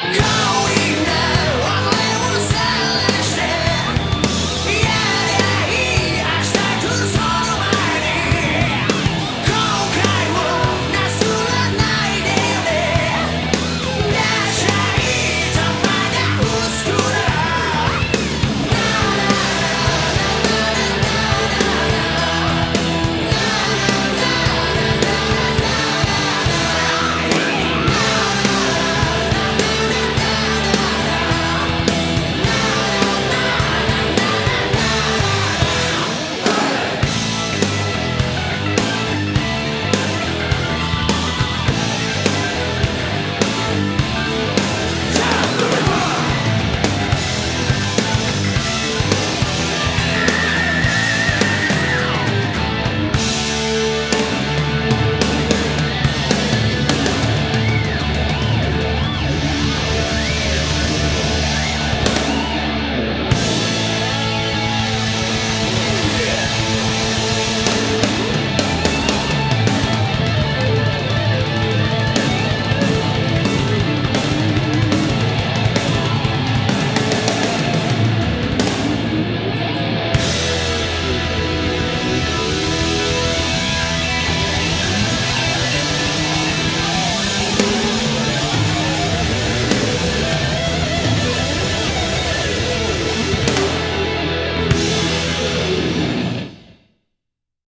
Come.